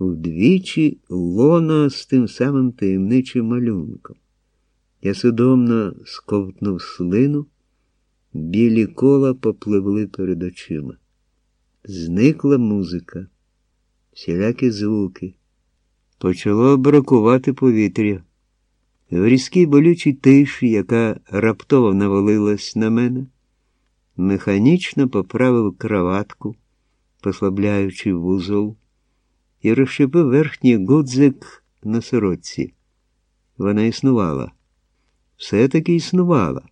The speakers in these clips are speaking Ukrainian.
вдвічі лона з тим самим таємничим малюнком. Я судомно сковтнув слину, білі кола попливли перед очима. Зникла музика, всілякі звуки. Почало бракувати повітря. В різкій болючій тиші, яка раптово навалилась на мене, механічно поправив краватку, послабляючи вузол, і розщепив верхній гудзик на сорочці. Вона існувала. Все-таки існувала.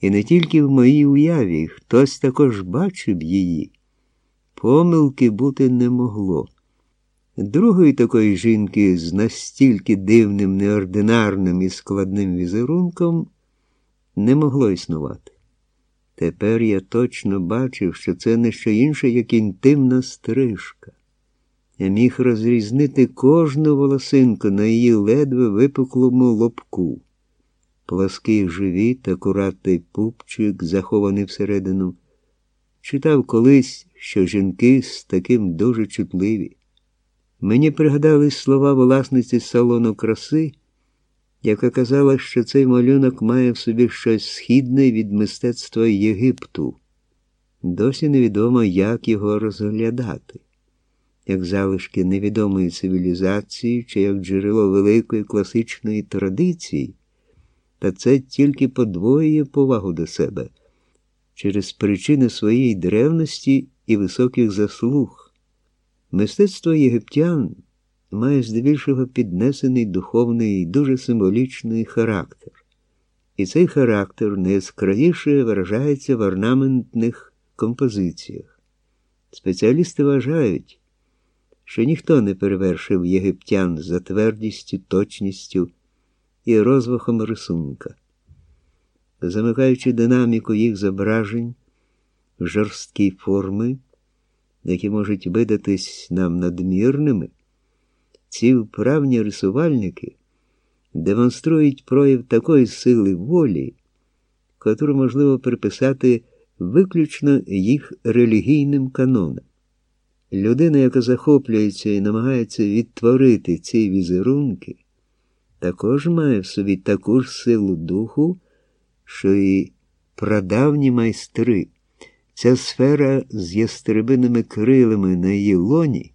І не тільки в моїй уяві, хтось також бачив її. Помилки бути не могло. Другої такої жінки з настільки дивним, неординарним і складним візерунком не могло існувати. Тепер я точно бачив, що це не що інше, як інтимна стрижка. Я міг розрізнити кожну волосинку на її ледве випуклому лобку, плаский живіт, акуратний пупчик, захований всередину. Читав колись, що жінки з таким дуже чутливі. Мені пригадались слова власниці салону краси, яка казала, що цей малюнок має в собі щось східне від мистецтва Єгипту. Досі невідомо, як його розглядати, як залишки невідомої цивілізації чи як джерело великої класичної традиції, та це тільки подвоює повагу до себе через причини своєї древності і високих заслуг. Мистецтво єгиптян має здебільшого піднесений духовний і дуже символічний характер. І цей характер найяскравіше виражається в орнаментних композиціях. Спеціалісти вважають, що ніхто не перевершив єгиптян за твердістю, точністю і розвахом рисунка. Замикаючи динаміку їх зображень жорсткі форми які можуть видатись нам надмірними, ці вправні рисувальники демонструють прояв такої сили волі, котру можливо приписати виключно їх релігійним канонам. Людина, яка захоплюється і намагається відтворити ці візерунки, також має в собі таку ж силу духу, що і прадавні майстри. Ця сфера з ястребиними крилами на її лоні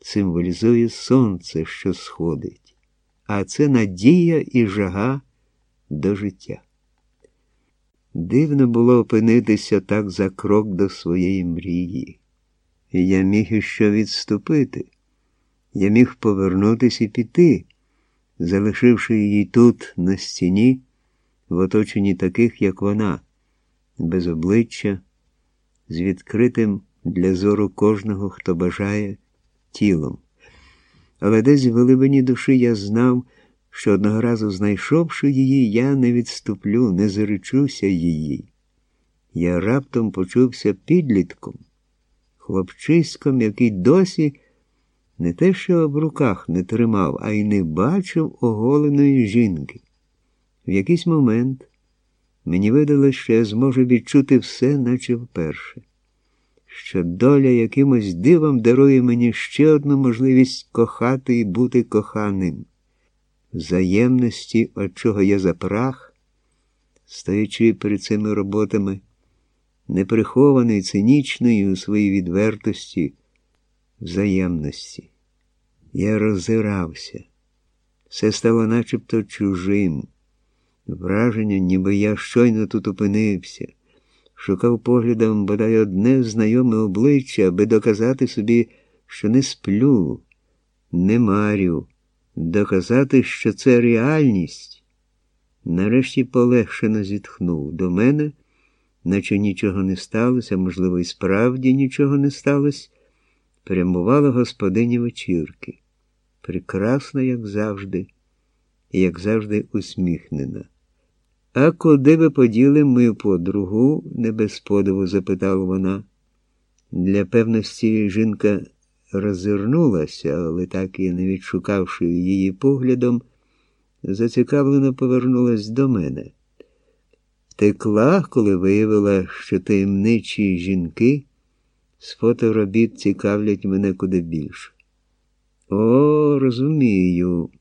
символізує сонце, що сходить, а це надія і жага до життя. Дивно було опинитися так за крок до своєї мрії. І я міг іще відступити, я міг повернутися і піти, залишивши її тут, на стіні, в оточенні таких, як вона, без обличчя з відкритим для зору кожного, хто бажає, тілом. Але десь в глибині душі я знав, що одного разу, знайшовши її, я не відступлю, не заречуся її. Я раптом почувся підлітком, хлопчиськом, який досі не те, що в руках не тримав, а й не бачив оголеної жінки. В якийсь момент. Мені видалось, що я зможу відчути все, наче вперше, що доля якимось дивом дарує мені ще одну можливість кохати і бути коханим, взаємності, от чого я запрах, стоячи перед цими роботами, неприхований, цинічною у своїй відвертості, взаємності. Я роззирався, все стало начебто чужим. Враження, ніби я щойно тут опинився, шукав поглядом бодай одне знайоме обличчя, аби доказати собі, що не сплю, не марю, доказати, що це реальність. Нарешті полегшено зітхнув до мене, наче нічого не сталося, можливо, і справді нічого не сталося, прямувала господиня вечірки. Прекрасна, як завжди, і як завжди усміхнена. А куди ви поділи мою подругу? не без подиву запитала вона. Для певності жінка роззирнулася, але так і не відшукавши її поглядом, зацікавлено повернулась до мене. Втекла, коли виявила, що таємничі жінки з фоторобіт цікавлять мене куди більше. розумію.